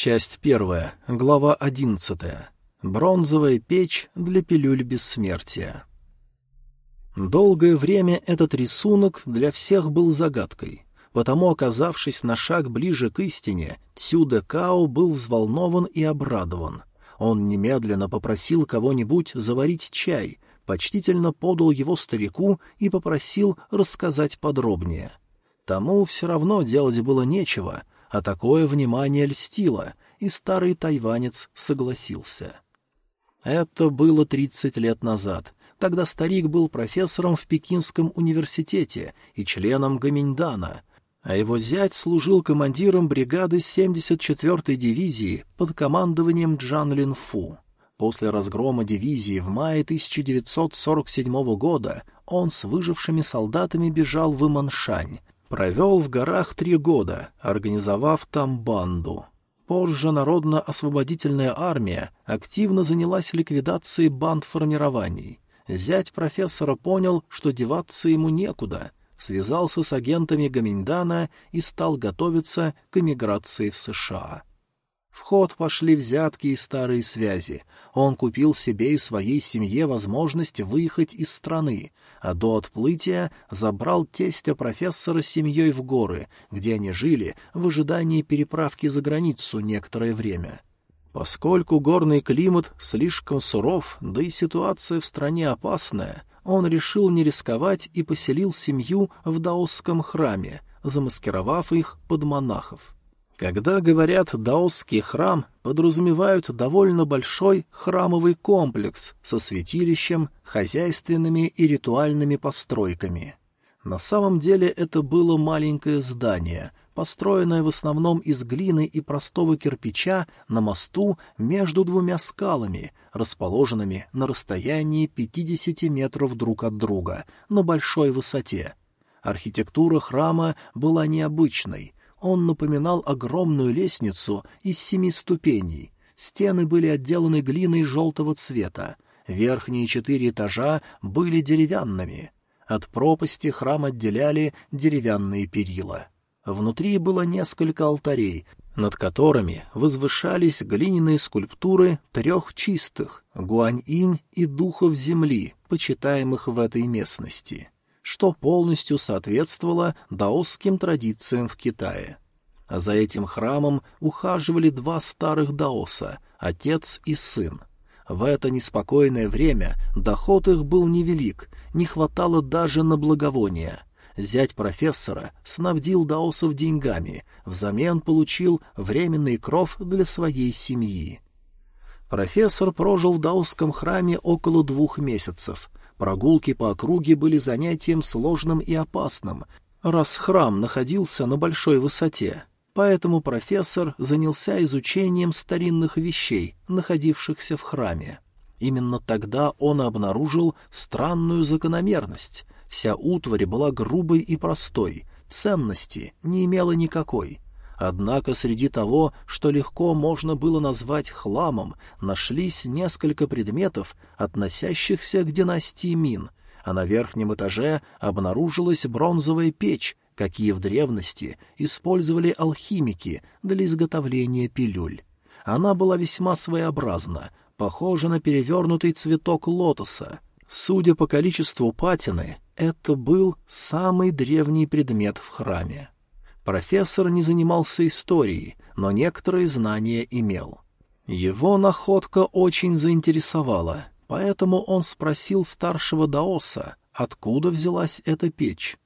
Часть первая, глава одиннадцатая. Бронзовая печь для пилюль бессмертия. Долгое время этот рисунок для всех был загадкой. Потому, оказавшись на шаг ближе к истине, Цюде Као был взволнован и обрадован. Он немедленно попросил кого-нибудь заварить чай, почтительно подал его старику и попросил рассказать подробнее. Тому все равно делать было нечего, а такое внимание льстило, и старый тайванец согласился. Это было тридцать лет назад. Тогда старик был профессором в Пекинском университете и членом Гаминьдана, а его зять служил командиром бригады 74-й дивизии под командованием Джан Лин Фу. После разгрома дивизии в мае 1947 года он с выжившими солдатами бежал в Иманшань, провел в горах три года, организовав там банду. Позже Народно-освободительная армия активно занялась ликвидацией банд-формирований. Зять профессора понял, что деваться ему некуда, связался с агентами Гаминьдана и стал готовиться к эмиграции в США. В ход пошли взятки и старые связи. Он купил себе и своей семье возможность выехать из страны, а до отплытия забрал тестя профессора с семьей в горы, где они жили в ожидании переправки за границу некоторое время. Поскольку горный климат слишком суров, да и ситуация в стране опасная, он решил не рисковать и поселил семью в даосском храме, замаскировав их под монахов. Когда говорят «даосский храм», подразумевают довольно большой храмовый комплекс со святилищем, хозяйственными и ритуальными постройками. На самом деле это было маленькое здание, построенное в основном из глины и простого кирпича на мосту между двумя скалами, расположенными на расстоянии 50 метров друг от друга, на большой высоте. Архитектура храма была необычной — он напоминал огромную лестницу из семи ступеней. Стены были отделаны глиной желтого цвета. Верхние четыре этажа были деревянными. От пропасти храм отделяли деревянные перила. Внутри было несколько алтарей, над которыми возвышались глиняные скульптуры трех чистых — Гуань-инь и духов земли, почитаемых в этой местности что полностью соответствовало даосским традициям в Китае. А за этим храмом ухаживали два старых даоса — отец и сын. В это неспокойное время доход их был невелик, не хватало даже на благовония. Зять профессора снабдил даосов деньгами, взамен получил временный кров для своей семьи. Профессор прожил в даосском храме около двух месяцев, Прогулки по округе были занятием сложным и опасным, раз храм находился на большой высоте. Поэтому профессор занялся изучением старинных вещей, находившихся в храме. Именно тогда он обнаружил странную закономерность. Вся утварь была грубой и простой, ценности не имела никакой — Однако среди того, что легко можно было назвать хламом, нашлись несколько предметов, относящихся к династии Мин, а на верхнем этаже обнаружилась бронзовая печь, какие в древности использовали алхимики для изготовления пилюль. Она была весьма своеобразна, похожа на перевернутый цветок лотоса. Судя по количеству патины, это был самый древний предмет в храме. Профессор не занимался историей, но некоторые знания имел. Его находка очень заинтересовала, поэтому он спросил старшего Даоса, откуда взялась эта печь.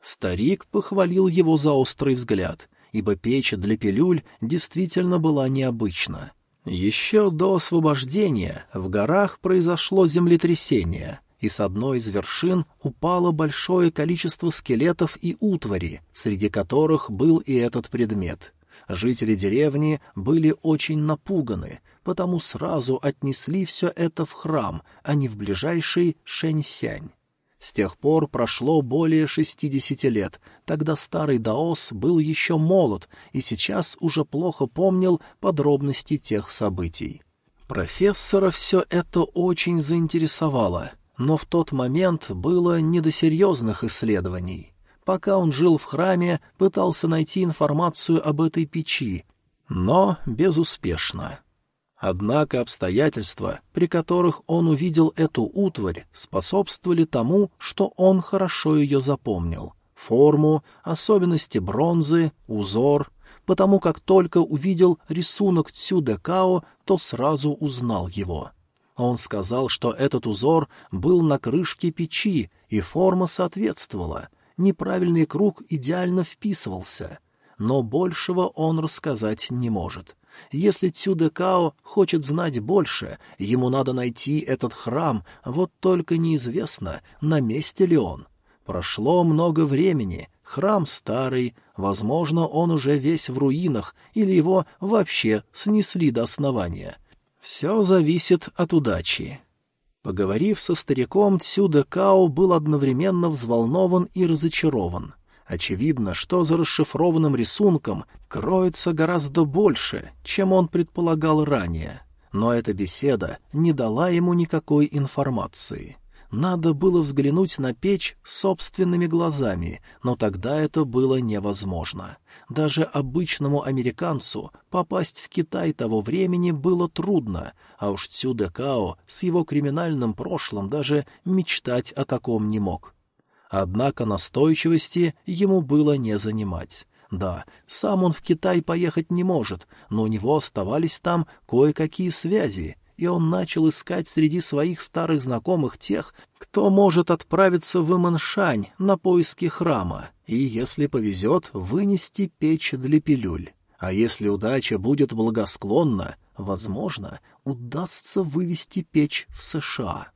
Старик похвалил его за острый взгляд, ибо печь для пилюль действительно была необычна. Еще до освобождения в горах произошло землетрясение — и с одной из вершин упало большое количество скелетов и утвари, среди которых был и этот предмет. Жители деревни были очень напуганы, потому сразу отнесли все это в храм, а не в ближайший Шэньсянь. С тех пор прошло более шестидесяти лет, тогда старый Даос был еще молод и сейчас уже плохо помнил подробности тех событий. Профессора все это очень заинтересовало, но в тот момент было не до серьезных исследований. Пока он жил в храме, пытался найти информацию об этой печи, Но безуспешно. Однако обстоятельства, при которых он увидел эту утварь, способствовали тому, что он хорошо ее запомнил. Форму, особенности бронзы, узор, потому как только увидел рисунок Цюдекао, то сразу узнал его. Он сказал, что этот узор был на крышке печи, и форма соответствовала. Неправильный круг идеально вписывался. Но большего он рассказать не может. Если Цюдекао хочет знать больше, ему надо найти этот храм, вот только неизвестно, на месте ли он. Прошло много времени, храм старый, возможно, он уже весь в руинах, или его вообще снесли до основания. Все зависит от удачи. Поговорив со стариком, Цюдекао был одновременно взволнован и разочарован — Очевидно, что за расшифрованным рисунком кроется гораздо больше, чем он предполагал ранее. Но эта беседа не дала ему никакой информации. Надо было взглянуть на печь собственными глазами, но тогда это было невозможно. Даже обычному американцу попасть в Китай того времени было трудно, а уж Цюдекао с его криминальным прошлым даже мечтать о таком не мог. Однако настойчивости ему было не занимать. Да, сам он в Китай поехать не может, но у него оставались там кое-какие связи, и он начал искать среди своих старых знакомых тех, кто может отправиться в Иманшань на поиски храма, и, если повезет, вынести печь для пилюль. А если удача будет благосклонна, возможно, удастся вывести печь в США.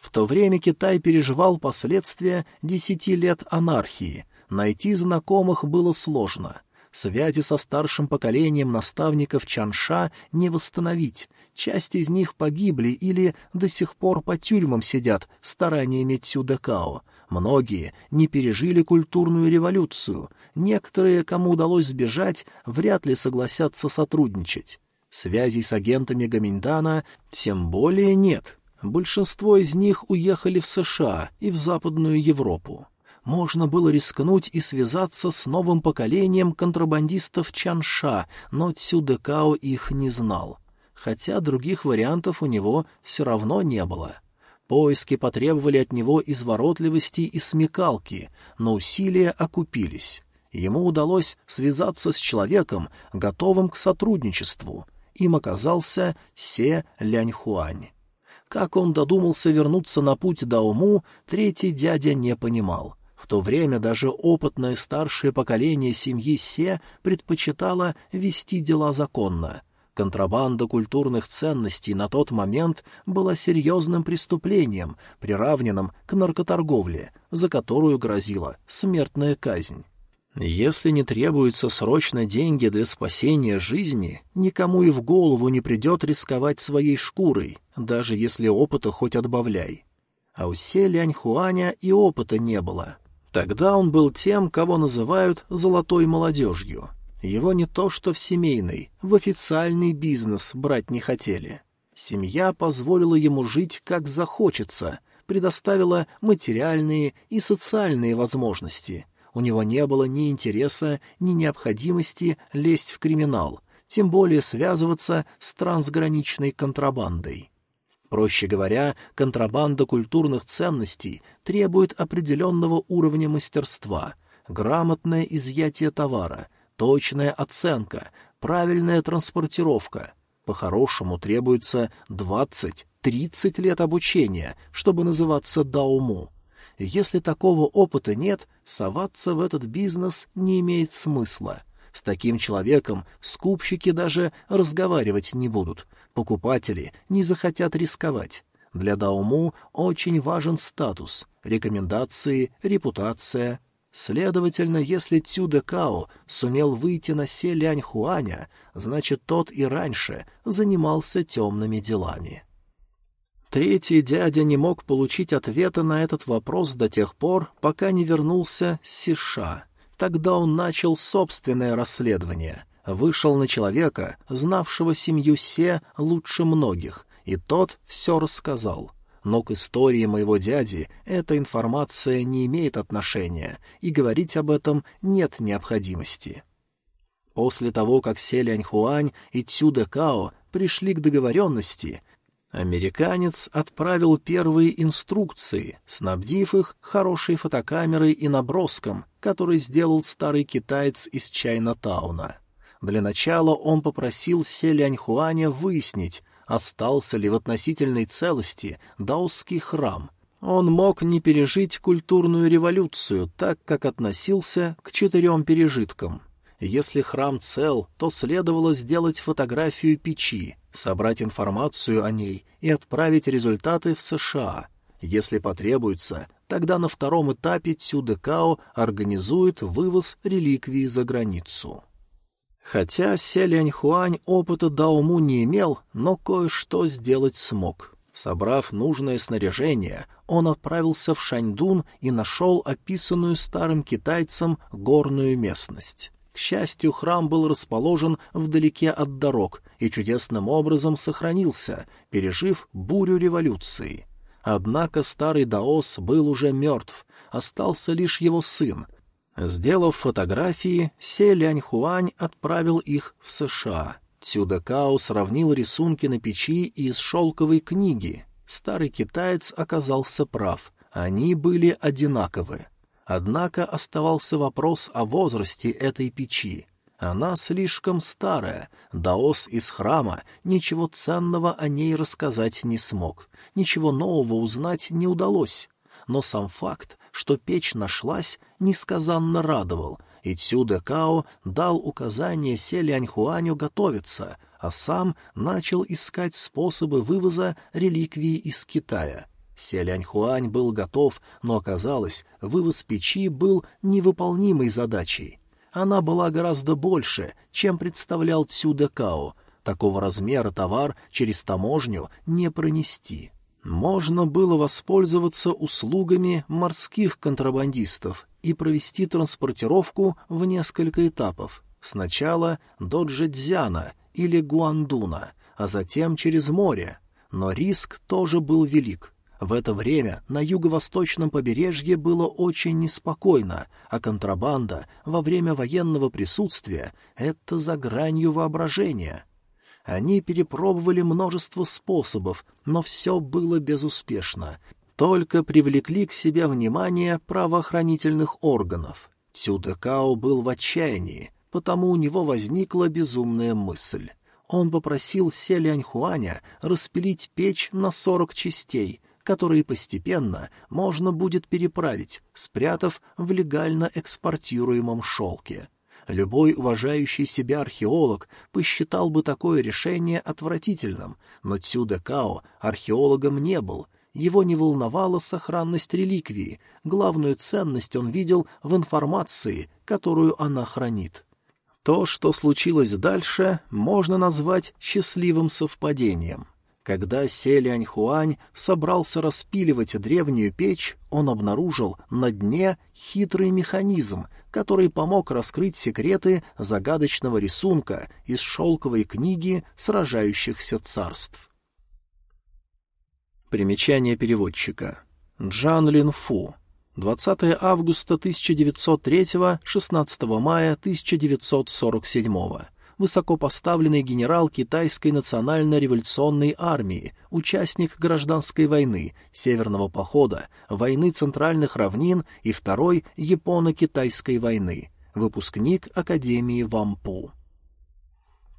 В то время Китай переживал последствия десяти лет анархии. Найти знакомых было сложно. Связи со старшим поколением наставников Чанша не восстановить. Часть из них погибли или до сих пор по тюрьмам сидят стараниями Цюдекао. Многие не пережили культурную революцию. Некоторые, кому удалось сбежать, вряд ли согласятся сотрудничать. Связей с агентами Гаминдана тем более нет. Большинство из них уехали в США и в Западную Европу. Можно было рискнуть и связаться с новым поколением контрабандистов Чанша, но Цюдекао их не знал. Хотя других вариантов у него все равно не было. Поиски потребовали от него изворотливости и смекалки, но усилия окупились. Ему удалось связаться с человеком, готовым к сотрудничеству. Им оказался Се Ляньхуань. Как он додумался вернуться на путь Дауму, третий дядя не понимал. То время даже опытное старшее поколение семьи Се предпочитало вести дела законно. Контрабанда культурных ценностей на тот момент была серьезным преступлением, приравненным к наркоторговле, за которую грозила смертная казнь. Если не требуются срочно деньги для спасения жизни, никому и в голову не придет рисковать своей шкурой, даже если опыта хоть отбавляй. А у Се Ляньхуаня и опыта не было. Тогда он был тем, кого называют «золотой молодежью». Его не то что в семейный, в официальный бизнес брать не хотели. Семья позволила ему жить как захочется, предоставила материальные и социальные возможности — у него не было ни интереса, ни необходимости лезть в криминал, тем более связываться с трансграничной контрабандой. Проще говоря, контрабанда культурных ценностей требует определенного уровня мастерства, грамотное изъятие товара, точная оценка, правильная транспортировка. По-хорошему требуется 20-30 лет обучения, чтобы называться дауму. Если такого опыта нет, соваться в этот бизнес не имеет смысла. С таким человеком скупщики даже разговаривать не будут, покупатели не захотят рисковать. Для Дауму очень важен статус, рекомендации, репутация. Следовательно, если Цюде Као сумел выйти на Се Лянь Хуаня, значит, тот и раньше занимался темными делами. Третий дядя не мог получить ответа на этот вопрос до тех пор, пока не вернулся Сиша. Тогда он начал собственное расследование. Вышел на человека, знавшего семью Се лучше многих, и тот все рассказал. Но к истории моего дяди эта информация не имеет отношения, и говорить об этом нет необходимости. После того, как Селянь-Хуань и Цюде-Као пришли к договоренности, американец отправил первые инструкции, снабдив их хорошей фотокамерой и наброском, который сделал старый китаец из Чайна-тауна. Для начала он попросил Селянь-Хуаня выяснить, остался ли в относительной целости даосский храм. Он мог не пережить культурную революцию так, как относился к четырем пережиткам — если храм цел, то следовало сделать фотографию печи, собрать информацию о ней и отправить результаты в США. Если потребуется, тогда на втором этапе Цюдекао организует вывоз реликвии за границу. Хотя Селянь-Хуань опыта Дауму не имел, но кое-что сделать смог. Собрав нужное снаряжение, он отправился в Шаньдун и нашел описанную старым китайцем горную местность. К счастью, храм был расположен вдалеке от дорог и чудесным образом сохранился, пережив бурю революции. Однако старый Даос был уже мертв, остался лишь его сын. Сделав фотографии, Се Лянь-Хуань отправил их в США. Цюдакао сравнил рисунки на печи из шелковой книги. Старый китаец оказался прав, они были одинаковы. Однако оставался вопрос о возрасте этой печи. Она слишком старая, даос из храма ничего ценного о ней рассказать не смог, ничего нового узнать не удалось. Но сам факт, что печь нашлась, несказанно радовал, и Цюде Као дал указание Селяньхуаню готовиться, а сам начал искать способы вывоза реликвии из Китая — Селяньхуань был готов, но оказалось, вывоз печи был невыполнимой задачей. Она была гораздо больше, чем представлял Цюдекао. Такого размера товар через таможню не пронести. Можно было воспользоваться услугами морских контрабандистов и провести транспортировку в несколько этапов. Сначала до Джэцзяна или Гуандуна, а затем через море. Но риск тоже был велик. В это время на юго-восточном побережье было очень неспокойно, а контрабанда во время военного присутствия — это за гранью воображения. Они перепробовали множество способов, но все было безуспешно, только привлекли к себе внимание правоохранительных органов. Цюдекао был в отчаянии, потому у него возникла безумная мысль. Он попросил Селяньхуаня распилить печь на сорок частей — которые постепенно можно будет переправить, спрятав в легально экспортируемом шелке. Любой уважающий себя археолог посчитал бы такое решение отвратительным, но Цюде Као археологом не был, его не волновала сохранность реликвии, главную ценность он видел в информации, которую она хранит. То, что случилось дальше, можно назвать счастливым совпадением. Когда Селянь-Хуань собрался распиливать древнюю печь, он обнаружил на дне хитрый механизм, который помог раскрыть секреты загадочного рисунка из шелковой книги сражающихся царств. Примечание переводчика. Джан Лин Фу. 20 августа 1903, 16 мая 1947 высокопоставленный генерал китайской национально-революционной армии, участник гражданской войны, Северного похода, войны Центральных равнин и Второй Японо-Китайской войны, выпускник Академии Вампу.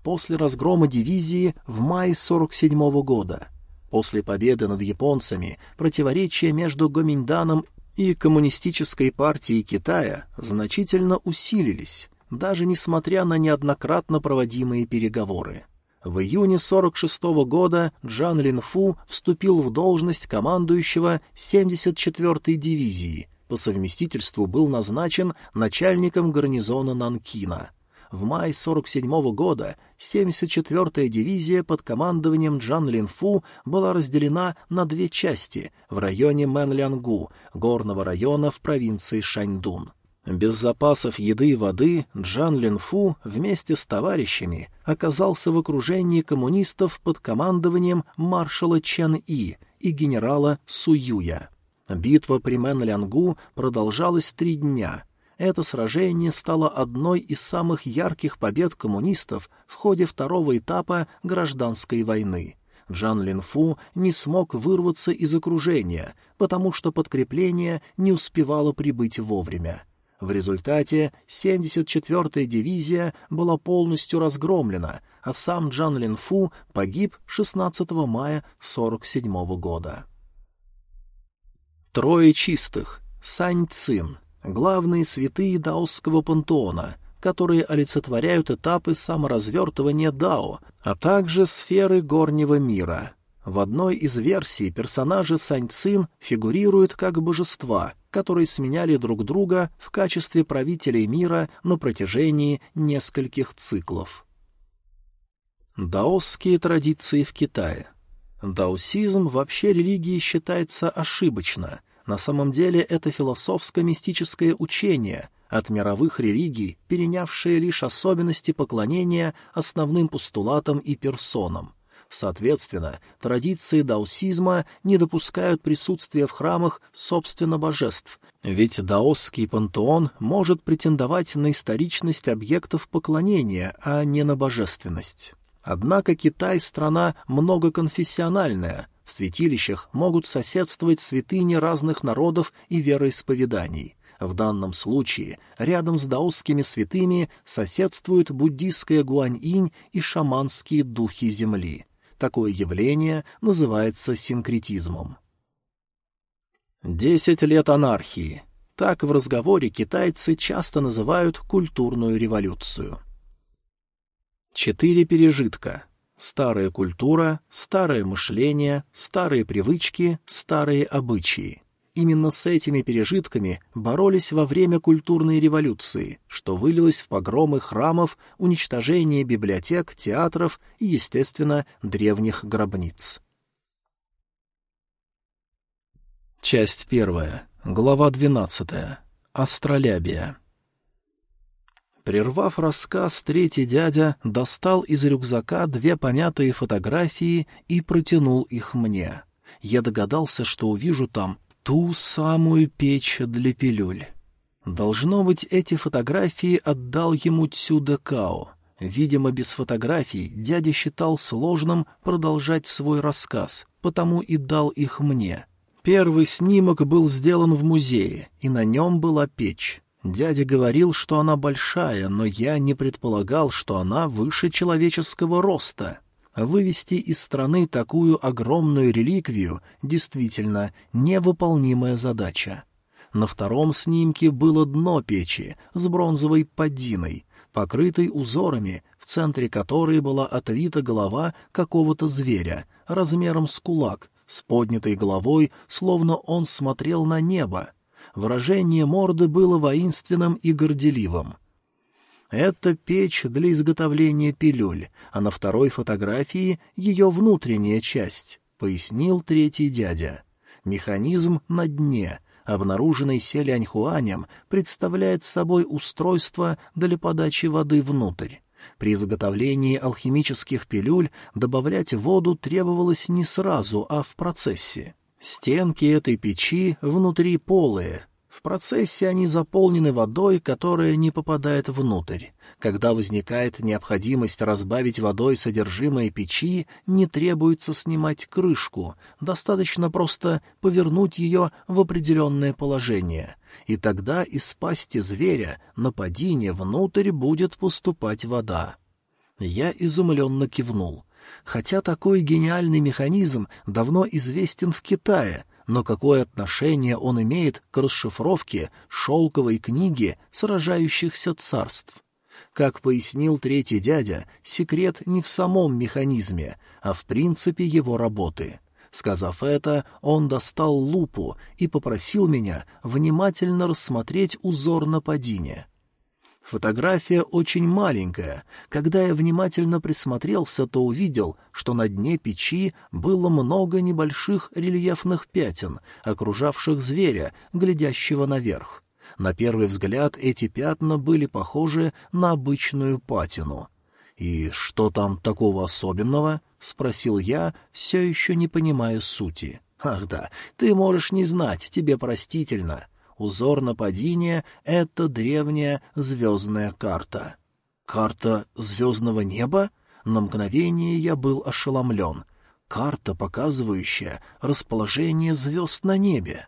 После разгрома дивизии в мае 47 -го года, после победы над японцами, противоречия между Гоминьданом и Коммунистической партией Китая значительно усилились, даже несмотря на неоднократно проводимые переговоры. В июне 46 -го года Джан Линфу вступил в должность командующего 74-й дивизии, по совместительству был назначен начальником гарнизона Нанкина. В мае 47 -го года 74-я дивизия под командованием Джан Линфу была разделена на две части в районе Мэнлянгу, горного района в провинции Шаньдун. Без запасов еды и воды Джан Линфу вместе с товарищами оказался в окружении коммунистов под командованием маршала Чен И и генерала Суюя. Битва при Мэнлянгу продолжалась три дня. это сражение стало одной из самых ярких побед коммунистов в ходе второго этапа гражданской войны. Джан Линфу не смог вырваться из окружения, потому что подкрепление не успевало прибыть вовремя. В результате 74-я дивизия была полностью разгромлена, а сам Джан Линфу погиб 16 мая 47 года. Трое чистых. Сань Цин. Главные святые даосского пантеона, которые олицетворяют этапы саморазвертывания дао, а также сферы горнего мира. В одной из версий персонажи Сань Цин фигурируют как божества, которые сменяли друг друга в качестве правителей мира на протяжении нескольких циклов. Даосские традиции в Китае Даосизм вообще религией считается ошибочно. На самом деле это философско-мистическое учение, от мировых религий, перенявшее лишь особенности поклонения основным постулатам и персонам. Соответственно, традиции даосизма не допускают присутствия в храмах собственно божеств, ведь даосский пантеон может претендовать на историчность объектов поклонения, а не на божественность. Однако Китай — страна многоконфессиональная, в святилищах могут соседствовать святыни разных народов и вероисповеданий. В данном случае рядом с даосскими святыми соседствуют буддийская гуань-инь и шаманские духи земли. Такое явление называется синкретизмом. Десять лет анархии. Так в разговоре китайцы часто называют культурную революцию. Четыре пережитка. Старая культура, старое мышление, старые привычки, старые обычаи. Именно с этими пережитками боролись во время культурной революции, что вылилось в погромы храмов, уничтожение библиотек, театров и, естественно, древних гробниц. Часть первая. Глава двенадцатая. Астролябия. Прервав рассказ, третий дядя достал из рюкзака две помятые фотографии и протянул их мне. Я догадался, что увижу там ту самую печь для пилюль. Должно быть, эти фотографии отдал ему Цюда Као. Видимо, без фотографий дядя считал сложным продолжать свой рассказ, потому и дал их мне. Первый снимок был сделан в музее, и на нем была печь. Дядя говорил, что она большая, но я не предполагал, что она выше человеческого роста. Вывести из страны такую огромную реликвию действительно невыполнимая задача. На втором снимке было дно печи с бронзовой поддиной, покрытой узорами, в центре которой была отлита голова какого-то зверя размером с кулак, с поднятой головой, словно он смотрел на небо выражение морды было воинственным и горделивым. Это печь для изготовления пилюль, а на второй фотографии ее внутренняя часть, — пояснил третий дядя. Механизм на дне, обнаруженный Селяньхуанем, представляет собой устройство для подачи воды внутрь. При изготовлении алхимических пилюль добавлять воду требовалось не сразу, а в процессе. Стенки этой печи внутри полые. В процессе они заполнены водой, которая не попадает внутрь. Когда возникает необходимость разбавить водой содержимое печи, не требуется снимать крышку, достаточно просто повернуть ее в определенное положение. И тогда из пасти зверя на падение внутрь будет поступать вода. Я изумленно кивнул — Хотя такой гениальный механизм давно известен в Китае, но какое отношение он имеет к расшифровке шелковой книги сражающихся царств? Как пояснил третий дядя, секрет не в самом механизме, а в принципе его работы. Сказав это, он достал лупу и попросил меня внимательно рассмотреть узор нападения. Фотография очень маленькая. Когда я внимательно присмотрелся, то увидел, что на дне печи было много небольших рельефных пятен, окружавших зверя, глядящего наверх. На первый взгляд эти пятна были похожи на обычную патину. «И что там такого особенного?» — спросил я, все еще не понимая сути. «Ах да, ты можешь не знать, тебе простительно». — узор нападения — это древняя звездная карта. Карта звездного неба? На мгновение я был ошеломлен. Карта, показывающая расположение звезд на небе.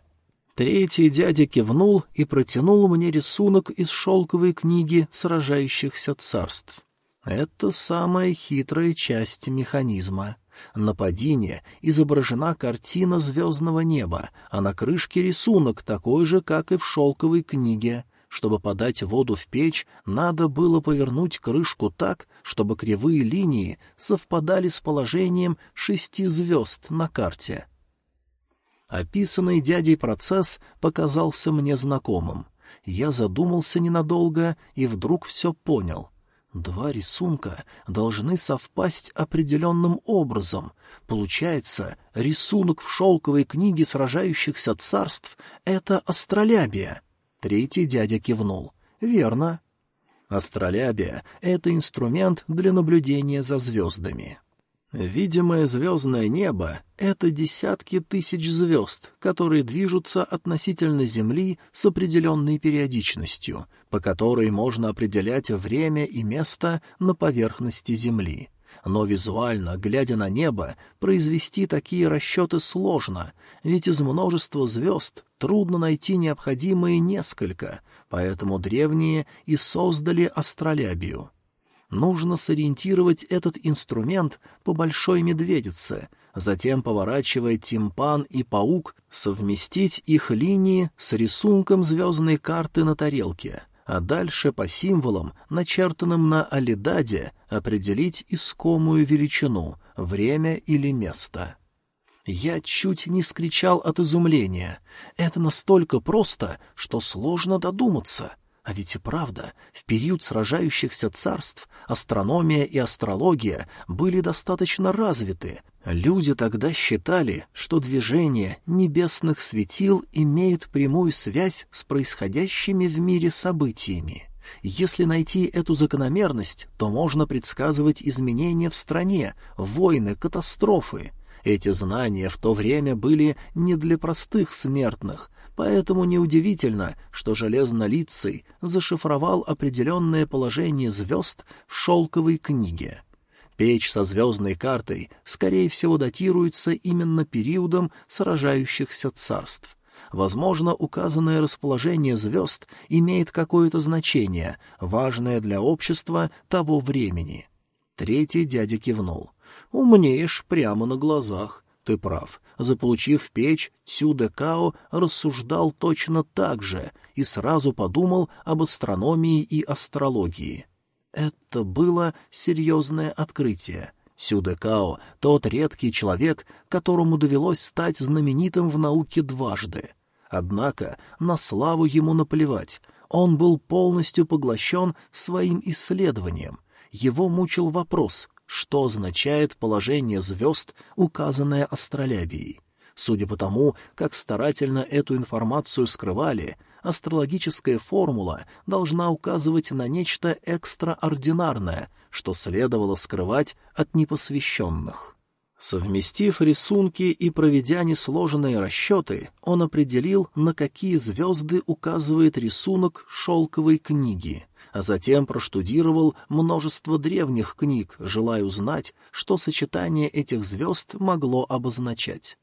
Третий дядя кивнул и протянул мне рисунок из шелковой книги сражающихся царств. Это самая хитрая часть механизма. На падине изображена картина звездного неба, а на крышке рисунок такой же, как и в шелковой книге. Чтобы подать воду в печь, надо было повернуть крышку так, чтобы кривые линии совпадали с положением шести звезд на карте. Описанный дядей процесс показался мне знакомым. Я задумался ненадолго и вдруг все понял — Два рисунка должны совпасть определенным образом. Получается, рисунок в шелковой книге сражающихся царств — это астролябия. Третий дядя кивнул. Верно. Астролябия — это инструмент для наблюдения за звездами. Видимое звездное небо — это десятки тысяч звезд, которые движутся относительно Земли с определенной периодичностью, по которой можно определять время и место на поверхности Земли. Но визуально, глядя на небо, произвести такие расчеты сложно, ведь из множества звезд трудно найти необходимые несколько, поэтому древние и создали астролябию — Нужно сориентировать этот инструмент по большой медведице, затем, поворачивая тимпан и паук, совместить их линии с рисунком звездной карты на тарелке, а дальше по символам, начертанным на алидаде, определить искомую величину, время или место. Я чуть не скричал от изумления. Это настолько просто, что сложно додуматься — а ведь и правда, в период сражающихся царств астрономия и астрология были достаточно развиты. Люди тогда считали, что движение небесных светил имеют прямую связь с происходящими в мире событиями. Если найти эту закономерность, то можно предсказывать изменения в стране, войны, катастрофы. Эти знания в то время были не для простых смертных, Поэтому неудивительно, что Железнолицый зашифровал определенное положение звезд в шелковой книге. Печь со звездной картой, скорее всего, датируется именно периодом сражающихся царств. Возможно, указанное расположение звезд имеет какое-то значение, важное для общества того времени. Третий дядя кивнул. «Умнеешь прямо на глазах. Ты прав. Заполучив печь, Цюде Као рассуждал точно так же и сразу подумал об астрономии и астрологии. Это было серьезное открытие. Сюде Као — тот редкий человек, которому довелось стать знаменитым в науке дважды. Однако на славу ему наплевать. Он был полностью поглощен своим исследованием. Его мучил вопрос, что означает положение звезд, указанное астролябией. Судя по тому, как старательно эту информацию скрывали, астрологическая формула должна указывать на нечто экстраординарное, что следовало скрывать от непосвященных. Совместив рисунки и проведя несложенные расчеты, он определил, на какие звезды указывает рисунок шелковой книги — а затем проштудировал множество древних книг, желая узнать, что сочетание этих звезд могло обозначать.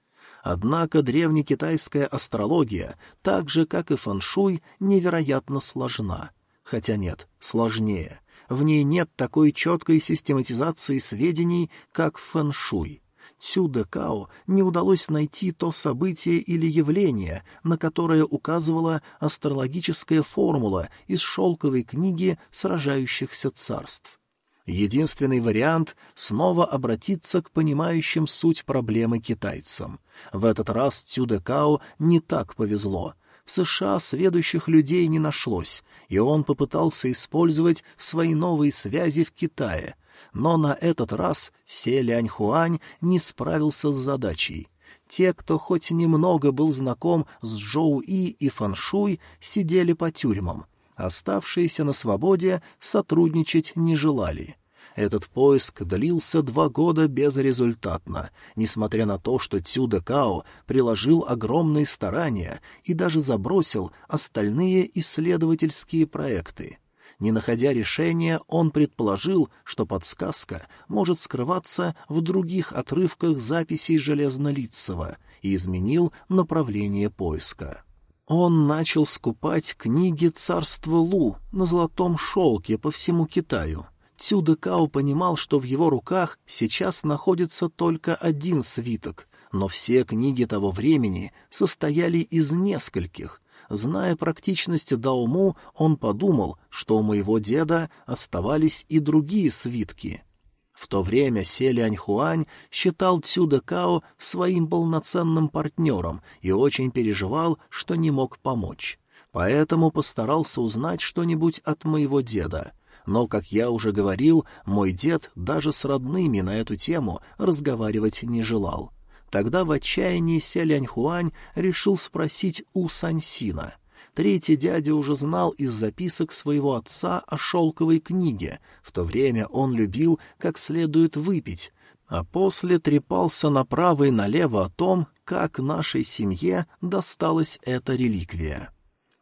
Однако древнекитайская астрология, так же, как и фэншуй, невероятно сложна. Хотя нет, сложнее. В ней нет такой четкой систематизации сведений, как фэншуй. Цю Као не удалось найти то событие или явление, на которое указывала астрологическая формула из шелковой книги сражающихся царств. Единственный вариант — снова обратиться к понимающим суть проблемы китайцам. В этот раз Цюдекао не так повезло. В США сведущих людей не нашлось, и он попытался использовать свои новые связи в Китае — но на этот раз Се Ляньхуань не справился с задачей. Те, кто хоть немного был знаком с Джоу-И и Фаншуй, сидели по тюрьмам. Оставшиеся на свободе сотрудничать не желали. Этот поиск длился два года безрезультатно, несмотря на то, что Цюда Као приложил огромные старания и даже забросил остальные исследовательские проекты. Не находя решения, он предположил, что подсказка может скрываться в других отрывках записей Железнолицева и изменил направление поиска. Он начал скупать книги царства Лу на золотом шелке по всему Китаю. Цюда Као понимал, что в его руках сейчас находится только один свиток, но все книги того времени состояли из нескольких. Зная практичность Дауму, он подумал, что у моего деда оставались и другие свитки — в то время Селянь-Хуань считал Цюда Као своим полноценным партнером и очень переживал, что не мог помочь. Поэтому постарался узнать что-нибудь от моего деда. Но, как я уже говорил, мой дед даже с родными на эту тему разговаривать не желал. Тогда в отчаянии Селянь-Хуань решил спросить у Сансина — Третий дядя уже знал из записок своего отца о шелковой книге. В то время он любил как следует выпить, а после трепался направо и налево о том, как нашей семье досталась эта реликвия.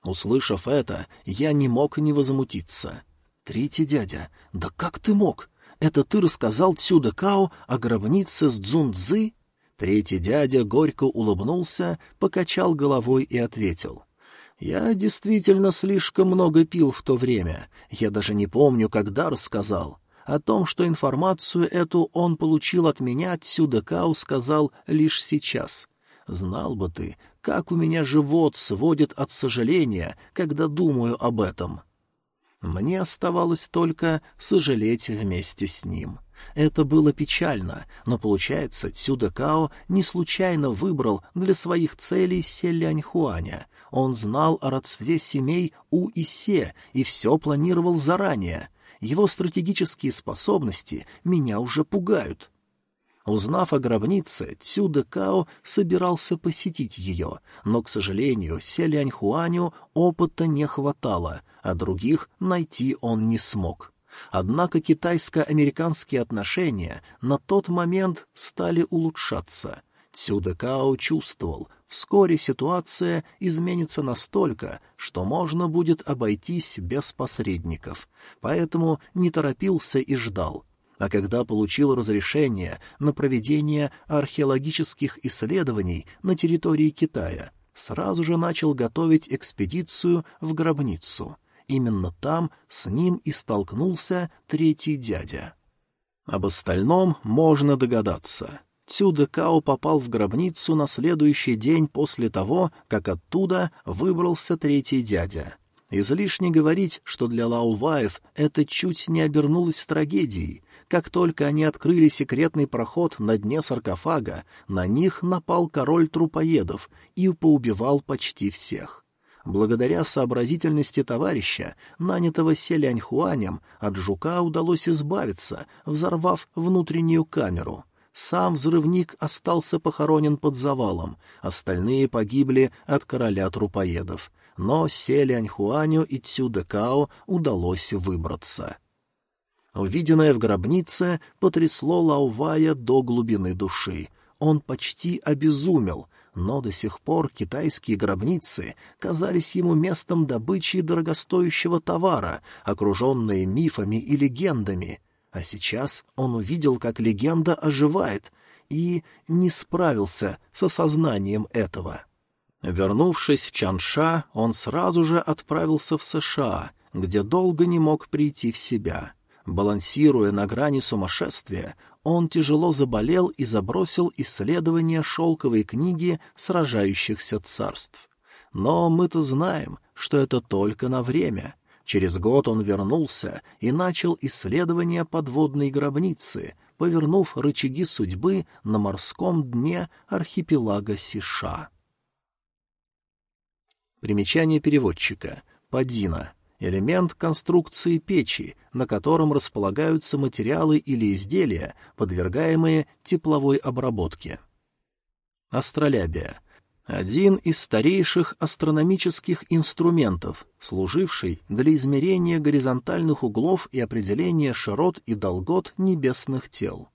Услышав это, я не мог не возмутиться. «Третий дядя, да как ты мог? Это ты рассказал Цюда Као о гробнице с Цзунцзы?» Третий дядя горько улыбнулся, покачал головой и ответил. Я действительно слишком много пил в то время. Я даже не помню, когда рассказал. О том, что информацию эту он получил от меня, отсюда Кау сказал лишь сейчас. Знал бы ты, как у меня живот сводит от сожаления, когда думаю об этом. Мне оставалось только сожалеть вместе с ним. Это было печально, но, получается, Цюда Као не случайно выбрал для своих целей Селянь-Хуаня. Он знал о родстве семей У и Се и все планировал заранее. Его стратегические способности меня уже пугают. Узнав о гробнице, Цюда Као собирался посетить ее, но, к сожалению, Селянь-Хуаню опыта не хватало, а других найти он не смог. Однако китайско-американские отношения на тот момент стали улучшаться. Цюда Као чувствовал, Вскоре ситуация изменится настолько, что можно будет обойтись без посредников, поэтому не торопился и ждал. А когда получил разрешение на проведение археологических исследований на территории Китая, сразу же начал готовить экспедицию в гробницу. Именно там с ним и столкнулся третий дядя. Об остальном можно догадаться. Цюда Као попал в гробницу на следующий день после того, как оттуда выбрался третий дядя. Излишне говорить, что для Лауваев это чуть не обернулось трагедией. Как только они открыли секретный проход на дне саркофага, на них напал король трупоедов и поубивал почти всех. Благодаря сообразительности товарища, нанятого Селяньхуанем, от жука удалось избавиться, взорвав внутреннюю камеру — сам взрывник остался похоронен под завалом, остальные погибли от короля трупоедов, но Селянь-Хуаню и Цюдекао удалось выбраться. Увиденное в гробнице потрясло Лаувая до глубины души. Он почти обезумел, но до сих пор китайские гробницы казались ему местом добычи дорогостоящего товара, окруженные мифами и легендами — а сейчас он увидел, как легенда оживает, и не справился с осознанием этого. Вернувшись в Чанша, он сразу же отправился в США, где долго не мог прийти в себя. Балансируя на грани сумасшествия, он тяжело заболел и забросил исследование шелковой книги сражающихся царств. Но мы-то знаем, что это только на время — Через год он вернулся и начал исследование подводной гробницы, повернув рычаги судьбы на морском дне архипелага Сиша. Примечание переводчика. Падина. Элемент конструкции печи, на котором располагаются материалы или изделия, подвергаемые тепловой обработке. Астролябия Один из старейших астрономических инструментов, служивший для измерения горизонтальных углов и определения широт и долгот небесных тел.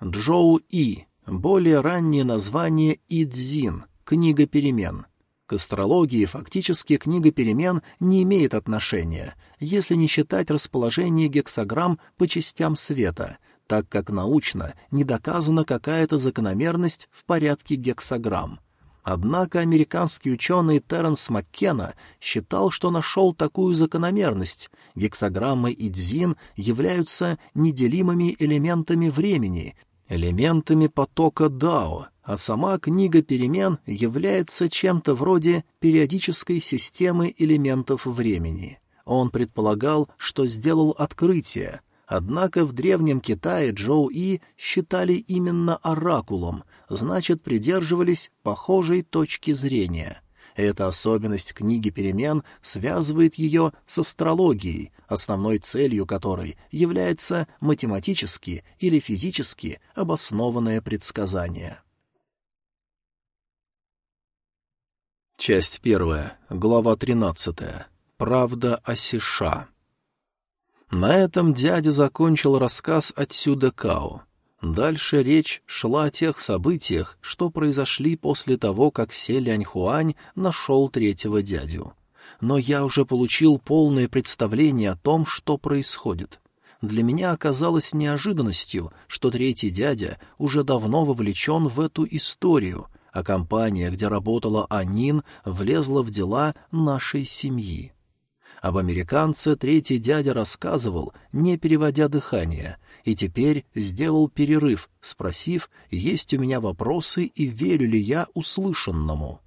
Джоу-И, более раннее название Идзин, книга перемен. К астрологии фактически книга перемен не имеет отношения, если не считать расположение гексограмм по частям света, так как научно не доказана какая-то закономерность в порядке гексограмм. Однако американский ученый Терренс Маккена считал, что нашел такую закономерность. Гексограммы Идзин являются неделимыми элементами времени, элементами потока Дао, а сама книга перемен является чем-то вроде периодической системы элементов времени. Он предполагал, что сделал открытие, однако в Древнем Китае Джоу И считали именно оракулом, значит, придерживались похожей точки зрения — эта особенность книги перемен связывает ее с астрологией, основной целью которой является математически или физически обоснованное предсказание. Часть первая, глава тринадцатая. Правда о Сиша. На этом дядя закончил рассказ отсюда Као. Дальше речь шла о тех событиях, что произошли после того, как Селянь-Хуань нашел третьего дядю. Но я уже получил полное представление о том, что происходит. Для меня оказалось неожиданностью, что третий дядя уже давно вовлечен в эту историю, а компания, где работала Анин, влезла в дела нашей семьи. Об американце третий дядя рассказывал, не переводя дыхание, и теперь сделал перерыв, спросив, есть у меня вопросы и верю ли я услышанному.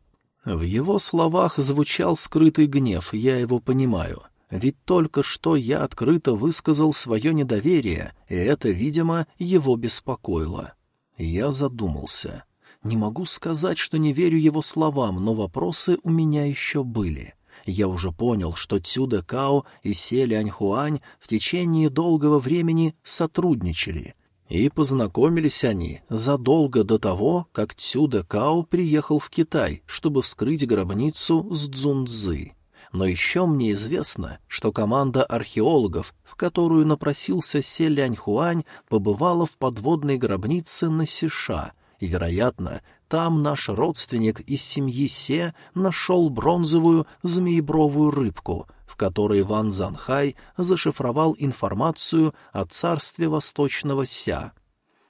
В его словах звучал скрытый гнев, я его понимаю. Ведь только что я открыто высказал свое недоверие, и это, видимо, его беспокоило. Я задумался. Не могу сказать, что не верю его словам, но вопросы у меня еще были. — я уже понял, что Цюда Као и Се Ляньхуань в течение долгого времени сотрудничали. И познакомились они задолго до того, как Цюда Као приехал в Китай, чтобы вскрыть гробницу с Цзунцзы. Но еще мне известно, что команда археологов, в которую напросился Се Ляньхуань, побывала в подводной гробнице на Сиша — и, вероятно, там наш родственник из семьи Се нашел бронзовую змеебровую рыбку, в которой Ван Занхай зашифровал информацию о царстве Восточного Ся.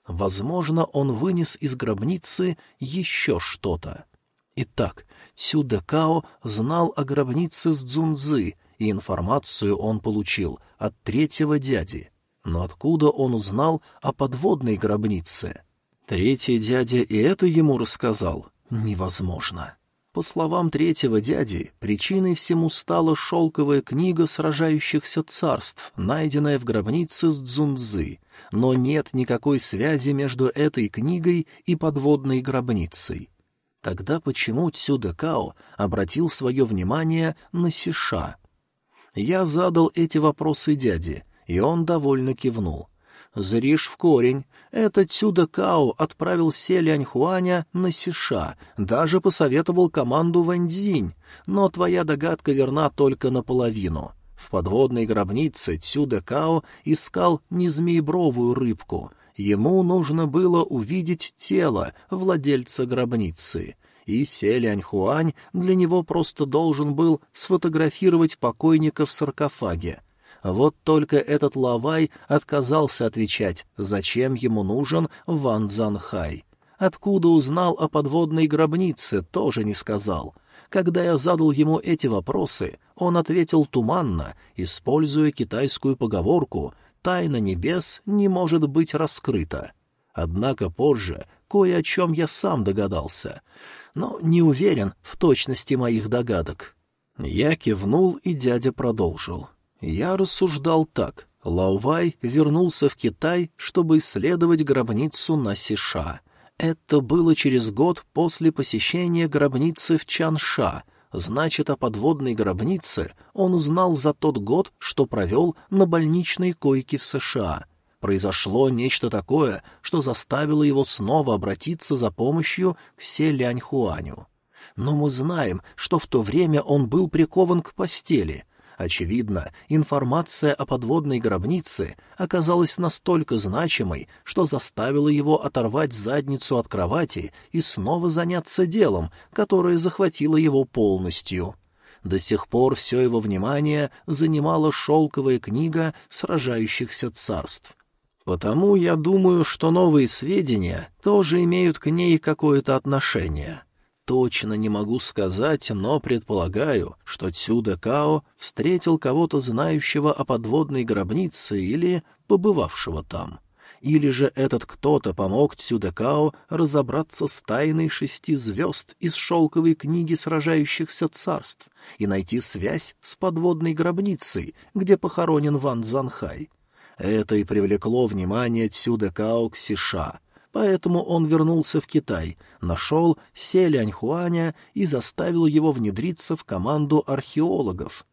Возможно, он вынес из гробницы еще что-то. Итак, Цюда Као знал о гробнице с Цзунзы, и информацию он получил от третьего дяди. Но откуда он узнал о подводной гробнице? Третий дядя и это ему рассказал. Невозможно. По словам третьего дяди, причиной всему стала шелковая книга сражающихся царств, найденная в гробнице с Дзунзы, но нет никакой связи между этой книгой и подводной гробницей. Тогда почему Цюдекао обратил свое внимание на Сиша? Я задал эти вопросы дяде, и он довольно кивнул. «Зришь в корень. Этот Цюда Као отправил Селянь Хуаня на Сиша, даже посоветовал команду Ваньцзинь, но твоя догадка верна только наполовину. В подводной гробнице Цюда Као искал не змеебровую рыбку, ему нужно было увидеть тело владельца гробницы — и Селянь Хуань для него просто должен был сфотографировать покойника в саркофаге. Вот только этот Лавай отказался отвечать, зачем ему нужен Ван Цзанхай. Откуда узнал о подводной гробнице, тоже не сказал. Когда я задал ему эти вопросы, он ответил туманно, используя китайскую поговорку «тайна небес не может быть раскрыта». Однако позже кое о чем я сам догадался, но не уверен в точности моих догадок. Я кивнул, и дядя продолжил. Я рассуждал так. Лаувай вернулся в Китай, чтобы исследовать гробницу на Сиша. Это было через год после посещения гробницы в Чанша. Значит, о подводной гробнице он узнал за тот год, что провел на больничной койке в США. произошло нечто такое, что заставило его снова обратиться за помощью к Селяньхуаню. Но мы знаем, что в то время он был прикован к постели. Очевидно, информация о подводной гробнице оказалась настолько значимой, что заставила его оторвать задницу от кровати и снова заняться делом, которое захватило его полностью. До сих пор все его внимание занимала шелковая книга сражающихся царств. Потому я думаю, что новые сведения тоже имеют к ней какое-то отношение. Точно не могу сказать, но предполагаю, что Цюде Као встретил кого-то знающего о подводной гробнице или побывавшего там. Или же этот кто-то помог Цюдекао разобраться с тайной шести звезд из шелковой книги сражающихся царств и найти связь с подводной гробницей, где похоронен Ван Занхай. Это и привлекло внимание Цюдекао к Сиша, поэтому он вернулся в Китай, нашел Селяньхуаня и заставил его внедриться в команду археологов.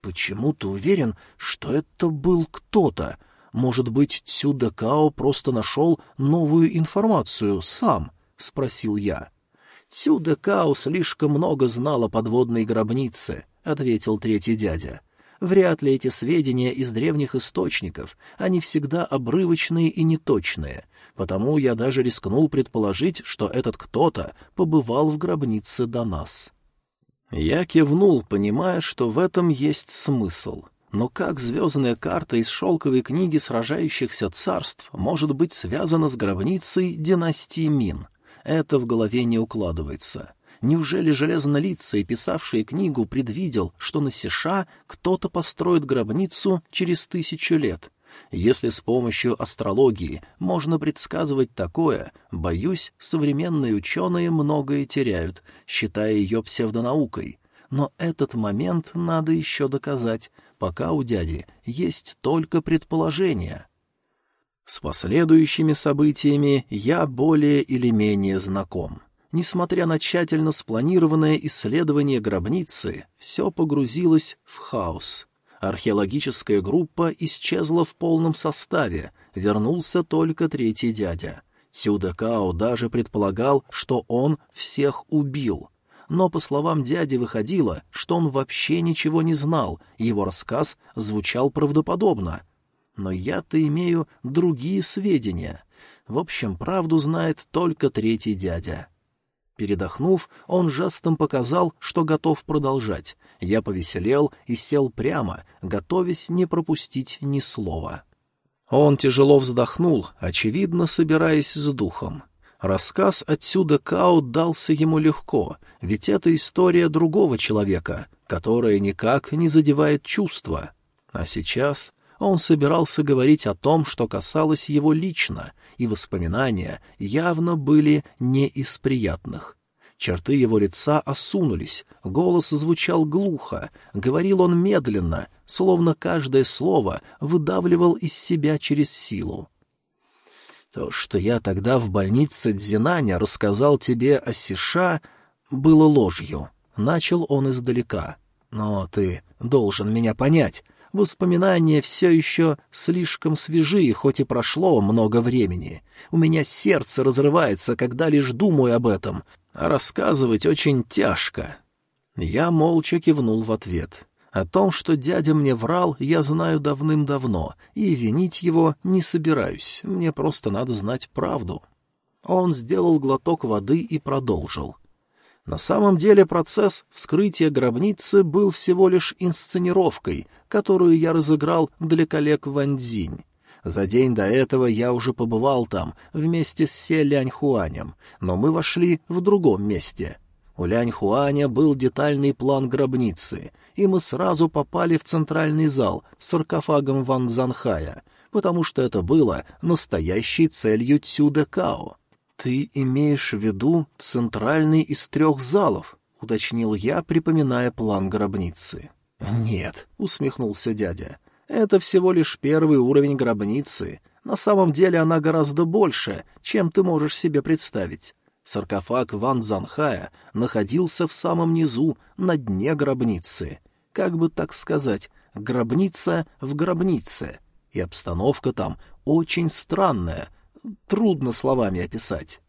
«Почему ты уверен, что это был кто-то?» Может быть, Цюда Као просто нашел новую информацию сам? — спросил я. — Цюда Као слишком много знал о подводной гробнице, — ответил третий дядя. Вряд ли эти сведения из древних источников, они всегда обрывочные и неточные, потому я даже рискнул предположить, что этот кто-то побывал в гробнице до нас. Я кивнул, понимая, что в этом есть смысл. Но как звездная карта из шелковой книги сражающихся царств может быть связана с гробницей династии Мин? Это в голове не укладывается. Неужели железнолицый, писавший книгу, предвидел, что на Сиша кто-то построит гробницу через тысячу лет? Если с помощью астрологии можно предсказывать такое, боюсь, современные ученые многое теряют, считая ее псевдонаукой. Но этот момент надо еще доказать, пока у дяди есть только предположения. С последующими событиями я более или менее знаком. Несмотря на тщательно спланированное исследование гробницы, все погрузилось в хаос. Археологическая группа исчезла в полном составе, вернулся только третий дядя. Сюдакао даже предполагал, что он всех убил, но, по словам дяди, выходило, что он вообще ничего не знал, и его рассказ звучал правдоподобно. Но я-то имею другие сведения. В общем, правду знает только третий дядя. Передохнув, он жестом показал, что готов продолжать. Я повеселел и сел прямо, готовясь не пропустить ни слова. Он тяжело вздохнул, очевидно, собираясь с духом. Рассказ отсюда Као дался ему легко, ведь это история другого человека, которая никак не задевает чувства. А сейчас он собирался говорить о том, что касалось его лично, и воспоминания явно были не из приятных. Черты его лица осунулись, голос звучал глухо, говорил он медленно, словно каждое слово выдавливал из себя через силу. То, что я тогда в больнице Дзинаня рассказал тебе о Сиша, было ложью. Начал он издалека. Но ты должен меня понять. Воспоминания все еще слишком свежи, хоть и прошло много времени. У меня сердце разрывается, когда лишь думаю об этом, а рассказывать очень тяжко. Я молча кивнул в ответ. О том, что дядя мне врал, я знаю давным-давно, и винить его не собираюсь, мне просто надо знать правду. Он сделал глоток воды и продолжил. На самом деле процесс вскрытия гробницы был всего лишь инсценировкой, которую я разыграл для коллег Ваньцзинь. За день до этого я уже побывал там вместе с Се Ляньхуанем, но мы вошли в другом месте. У Ляньхуаня был детальный план гробницы, и мы сразу попали в центральный зал с саркофагом Ван Занхая, потому что это было настоящей целью Цюде Као. «Ты имеешь в виду центральный из трех залов?» — уточнил я, припоминая план гробницы. «Нет», — усмехнулся дядя, — «это всего лишь первый уровень гробницы. На самом деле она гораздо больше, чем ты можешь себе представить. Саркофаг Ван Занхая находился в самом низу, на дне гробницы. Как бы так сказать, гробница в гробнице. И обстановка там очень странное, трудно словами описать.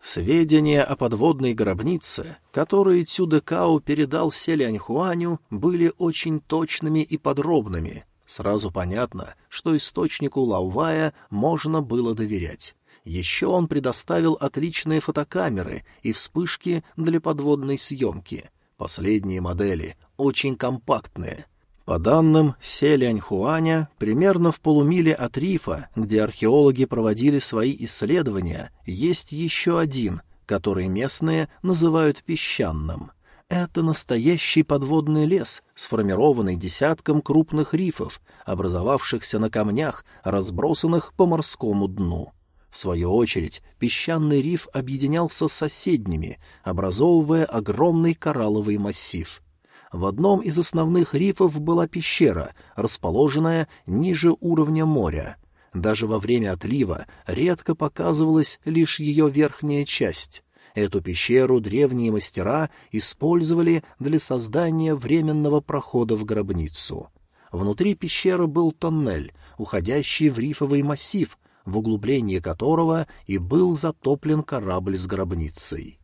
Сведения о подводной гробнице, которые Цюдекао передал Селяньхуаню, были очень точными и подробными. Сразу понятно, что источнику Лаувая можно было доверять. Еще он предоставил отличные фотокамеры и вспышки для подводной съемки. Последние модели очень компактные — по данным Селяньхуаня, примерно в полумиле от рифа, где археологи проводили свои исследования, есть еще один, который местные называют песчаным. Это настоящий подводный лес, сформированный десятком крупных рифов, образовавшихся на камнях, разбросанных по морскому дну. В свою очередь, песчаный риф объединялся с соседними, образовывая огромный коралловый массив — в одном из основных рифов была пещера, расположенная ниже уровня моря. Даже во время отлива редко показывалась лишь ее верхняя часть. Эту пещеру древние мастера использовали для создания временного прохода в гробницу. Внутри пещеры был тоннель, уходящий в рифовый массив, в углублении которого и был затоплен корабль с гробницей.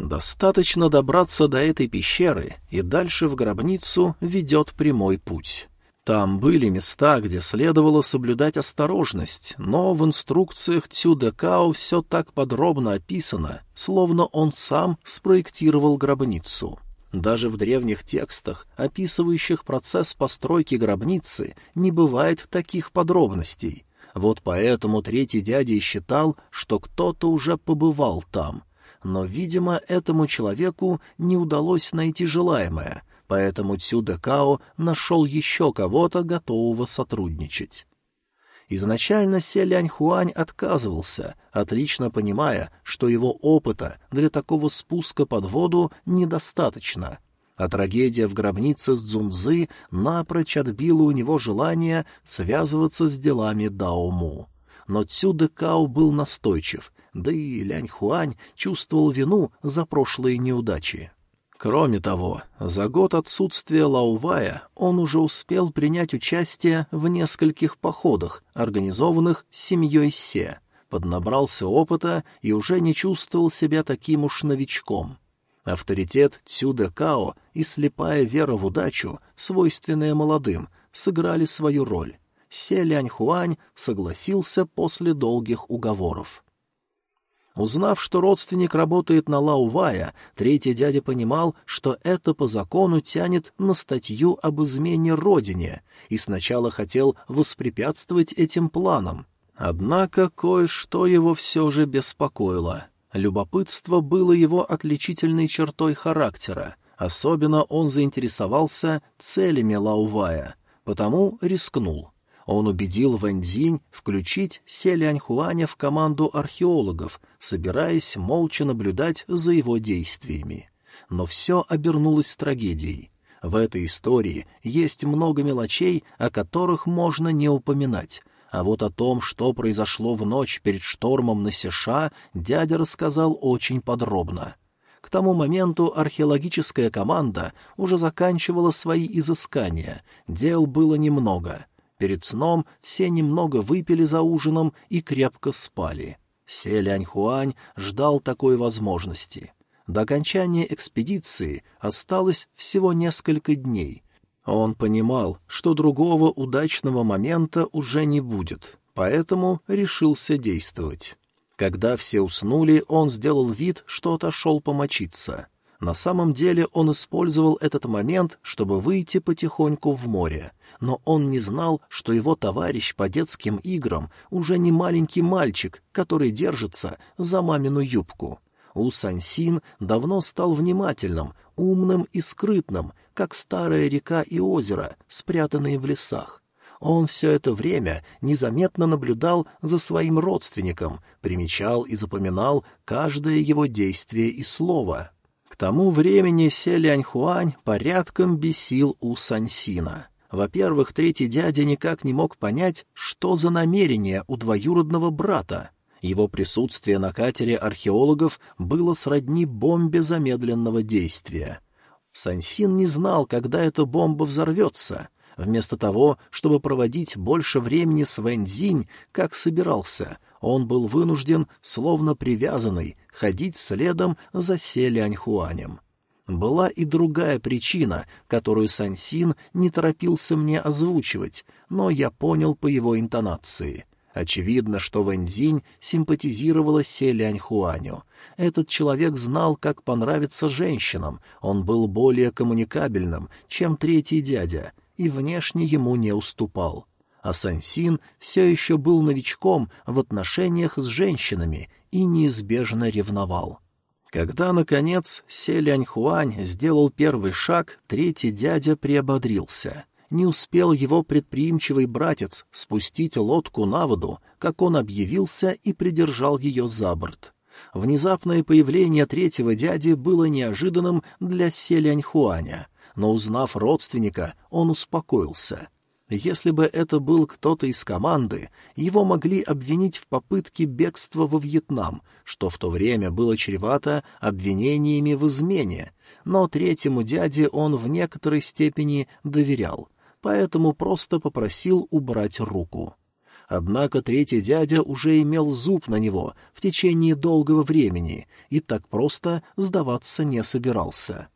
Достаточно добраться до этой пещеры, и дальше в гробницу ведет прямой путь. Там были места, где следовало соблюдать осторожность, но в инструкциях Цюдекао все так подробно описано, словно он сам спроектировал гробницу. Даже в древних текстах, описывающих процесс постройки гробницы, не бывает таких подробностей. Вот поэтому третий дядя и считал, что кто-то уже побывал там — но, видимо, этому человеку не удалось найти желаемое, поэтому Цюде Као нашел еще кого-то, готового сотрудничать. Изначально Селянь Хуань отказывался, отлично понимая, что его опыта для такого спуска под воду недостаточно. А трагедия в гробнице с Цзунзы напрочь отбила у него желание связываться с делами Даому. Но Цюде Као был настойчив да и Лянь Хуань чувствовал вину за прошлые неудачи. Кроме того, за год отсутствия Лаувая он уже успел принять участие в нескольких походах, организованных семьей Се, поднабрался опыта и уже не чувствовал себя таким уж новичком. Авторитет Цюде Као и слепая вера в удачу, свойственная молодым, сыграли свою роль. Се Лянь Хуань согласился после долгих уговоров. Узнав, что родственник работает на Лаувая, третий дядя понимал, что это по закону тянет на статью об измене родине, и сначала хотел воспрепятствовать этим планам. Однако кое-что его все же беспокоило. Любопытство было его отличительной чертой характера, особенно он заинтересовался целями Лаувая, потому рискнул. Он убедил Вэньцзинь включить Селяньхуаня в команду археологов, собираясь молча наблюдать за его действиями. Но все обернулось трагедией. В этой истории есть много мелочей, о которых можно не упоминать, а вот о том, что произошло в ночь перед штормом на Сеша, дядя рассказал очень подробно. К тому моменту археологическая команда уже заканчивала свои изыскания, дел было немного. Перед сном все немного выпили за ужином и крепко спали. Селянь-Хуань ждал такой возможности. До окончания экспедиции осталось всего несколько дней. Он понимал, что другого удачного момента уже не будет, поэтому решился действовать. Когда все уснули, он сделал вид, что отошел помочиться. На самом деле он использовал этот момент, чтобы выйти потихоньку в море но он не знал, что его товарищ по детским играм уже не маленький мальчик, который держится за мамину юбку. У Сансин давно стал внимательным, умным и скрытным, как старая река и озеро, спрятанные в лесах. Он все это время незаметно наблюдал за своим родственником, примечал и запоминал каждое его действие и слово. К тому времени Селяньхуань порядком бесил у Сансина. Во-первых, третий дядя никак не мог понять, что за намерение у двоюродного брата. Его присутствие на катере археологов было сродни бомбе замедленного действия. Сансин не знал, когда эта бомба взорвется. Вместо того, чтобы проводить больше времени с Вэньцзинь, как собирался, он был вынужден, словно привязанный, ходить следом за Селяньхуанем. Была и другая причина, которую Сансин не торопился мне озвучивать, но я понял по его интонации. Очевидно, что Вэньцзинь симпатизировала Селяньхуаню. Этот человек знал, как понравиться женщинам, он был более коммуникабельным, чем третий дядя, и внешне ему не уступал. А Сансин все еще был новичком в отношениях с женщинами и неизбежно ревновал. Когда, наконец, Селянь-Хуань сделал первый шаг, третий дядя приободрился. Не успел его предприимчивый братец спустить лодку на воду, как он объявился и придержал ее за борт. Внезапное появление третьего дяди было неожиданным для Селянь-Хуаня, но, узнав родственника, он успокоился — если бы это был кто-то из команды, его могли обвинить в попытке бегства во Вьетнам, что в то время было чревато обвинениями в измене, но третьему дяде он в некоторой степени доверял, поэтому просто попросил убрать руку. Однако третий дядя уже имел зуб на него в течение долгого времени и так просто сдаваться не собирался.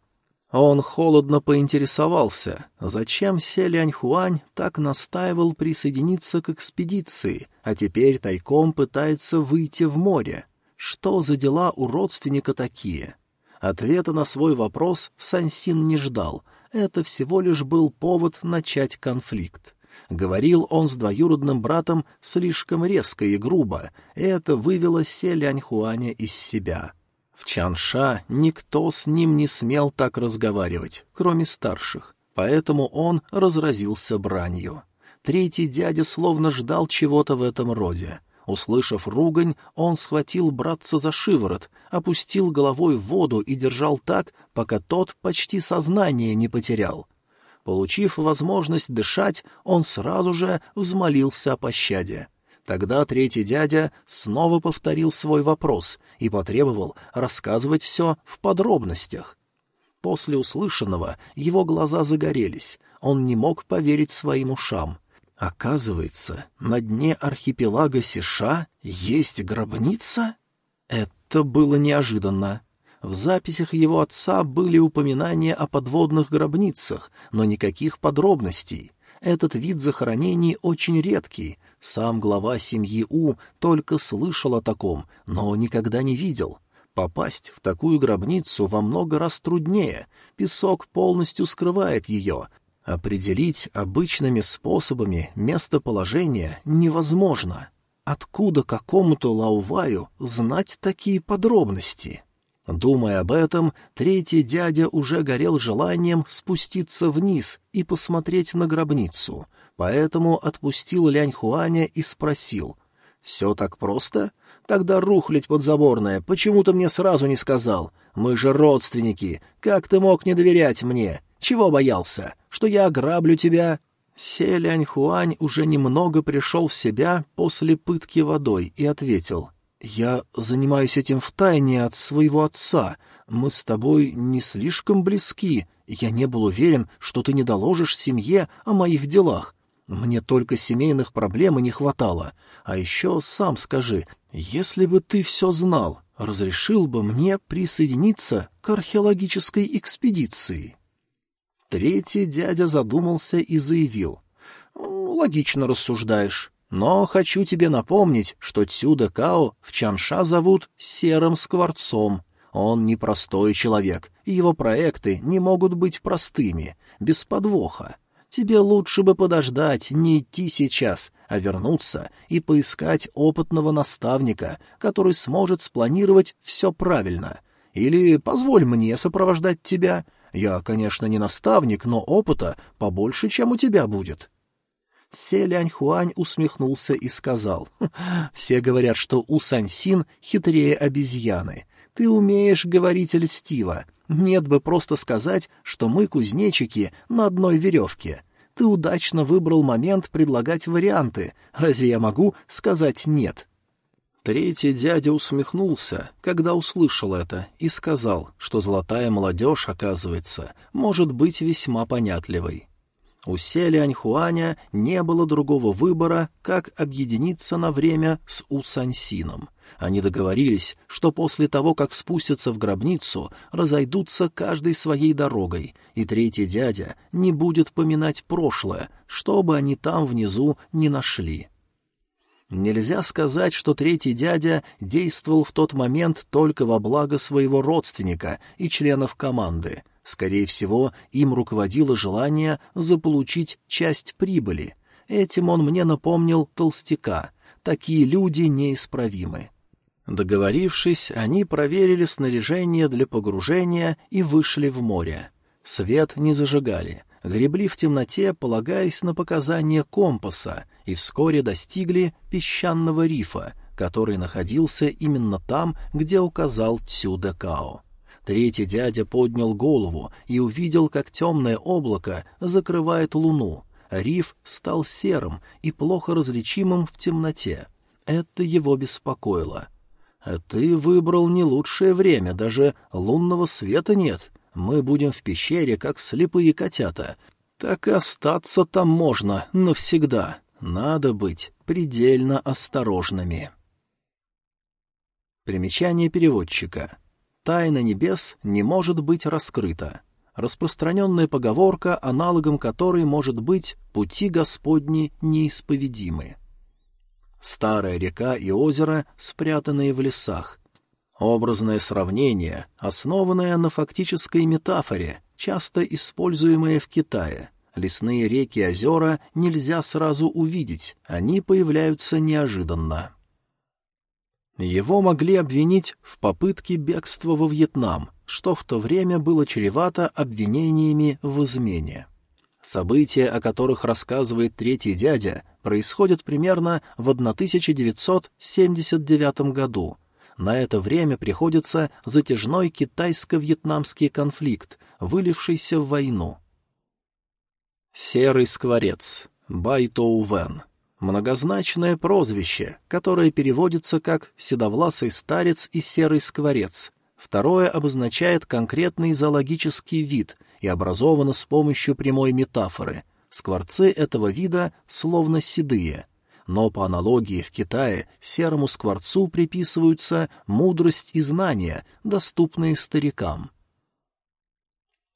Он холодно поинтересовался, зачем Селянь Хуань так настаивал присоединиться к экспедиции, а теперь тайком пытается выйти в море. Что за дела у родственника такие? Ответа на свой вопрос Сансин не ждал. Это всего лишь был повод начать конфликт. Говорил он с двоюродным братом слишком резко и грубо, и это вывело Селянь Хуаня из себя. — в Чанша никто с ним не смел так разговаривать, кроме старших, поэтому он разразился бранью. Третий дядя словно ждал чего-то в этом роде. Услышав ругань, он схватил братца за шиворот, опустил головой в воду и держал так, пока тот почти сознание не потерял. Получив возможность дышать, он сразу же взмолился о пощаде. Тогда третий дядя снова повторил свой вопрос и потребовал рассказывать все в подробностях. После услышанного его глаза загорелись, он не мог поверить своим ушам. Оказывается, на дне архипелага Сиша есть гробница? Это было неожиданно. В записях его отца были упоминания о подводных гробницах, но никаких подробностей. Этот вид захоронений очень редкий, сам глава семьи У только слышал о таком, но никогда не видел. Попасть в такую гробницу во много раз труднее, песок полностью скрывает ее. Определить обычными способами местоположение невозможно. Откуда какому-то Лауваю знать такие подробности? Думая об этом, третий дядя уже горел желанием спуститься вниз и посмотреть на гробницу, поэтому отпустил Лянь Хуаня и спросил. «Все так просто? Тогда рухлить подзаборное, почему ты мне сразу не сказал? Мы же родственники, как ты мог не доверять мне? Чего боялся? Что я ограблю тебя?» Се Лянь Хуань уже немного пришел в себя после пытки водой и ответил. «Я занимаюсь этим втайне от своего отца. Мы с тобой не слишком близки. Я не был уверен, что ты не доложишь семье о моих делах. Мне только семейных проблем и не хватало. А еще сам скажи, если бы ты все знал, разрешил бы мне присоединиться к археологической экспедиции?» Третий дядя задумался и заявил. «Логично рассуждаешь. Но хочу тебе напомнить, что Цюда Као в Чанша зовут Серым Скворцом. Он непростой человек, и его проекты не могут быть простыми, без подвоха. Тебе лучше бы подождать, не идти сейчас, а вернуться и поискать опытного наставника, который сможет спланировать все правильно. Или позволь мне сопровождать тебя. Я, конечно, не наставник, но опыта побольше, чем у тебя будет». Селянь Хуань усмехнулся и сказал, «Хм, «Все говорят, что у Сансин хитрее обезьяны. Ты умеешь говорить льстиво. Нет бы просто сказать, что мы кузнечики на одной веревке. Ты удачно выбрал момент предлагать варианты. Разве я могу сказать «нет»?» Третий дядя усмехнулся, когда услышал это, и сказал, что золотая молодежь, оказывается, может быть весьма понятливой. У Селянь-Хуаня не было другого выбора, как объединиться на время с Усансином. Они договорились, что после того, как спустятся в гробницу, разойдутся каждой своей дорогой, и третий дядя не будет поминать прошлое, что бы они там внизу не нашли. Нельзя сказать, что третий дядя действовал в тот момент только во благо своего родственника и членов команды — Скорее всего, им руководило желание заполучить часть прибыли. Этим он мне напомнил толстяка. Такие люди неисправимы. Договорившись, они проверили снаряжение для погружения и вышли в море. Свет не зажигали, гребли в темноте, полагаясь на показания компаса, и вскоре достигли песчаного рифа, который находился именно там, где указал Цюдекао. Третий дядя поднял голову и увидел, как темное облако закрывает луну. Риф стал серым и плохо различимым в темноте. Это его беспокоило. «А ты выбрал не лучшее время, даже лунного света нет. Мы будем в пещере, как слепые котята. Так и остаться там можно навсегда. Надо быть предельно осторожными». Примечание переводчика. Тайна небес не может быть раскрыта. Распространенная поговорка, аналогом которой может быть «пути Господни неисповедимы». Старая река и озеро, спрятанные в лесах. Образное сравнение, основанное на фактической метафоре, часто используемое в Китае. Лесные реки и озера нельзя сразу увидеть, они появляются неожиданно. Его могли обвинить в попытке бегства во Вьетнам, что в то время было чревато обвинениями в измене. События, о которых рассказывает третий дядя, происходят примерно в 1979 году. На это время приходится затяжной китайско-вьетнамский конфликт, вылившийся в войну. Серый скворец. Байтоу Вен. Многозначное прозвище, которое переводится как «седовласый старец» и «серый скворец». Второе обозначает конкретный зоологический вид и образовано с помощью прямой метафоры. Скворцы этого вида словно седые. Но по аналогии в Китае серому скворцу приписываются мудрость и знания, доступные старикам.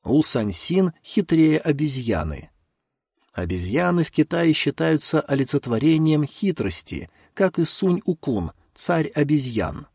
У Сансин хитрее обезьяны — Обезьяны в Китае считаются олицетворением хитрости, как и Сунь-Укун, царь обезьян.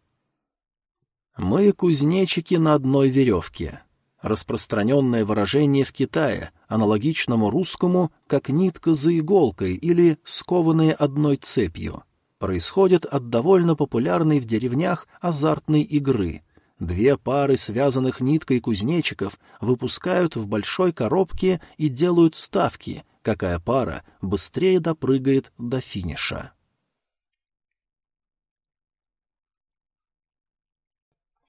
Мы кузнечики на одной веревке. Распространенное выражение в Китае, аналогичному русскому, как нитка за иголкой или скованные одной цепью, происходит от довольно популярной в деревнях азартной игры. Две пары связанных ниткой кузнечиков выпускают в большой коробке и делают ставки — какая пара быстрее допрыгает до финиша.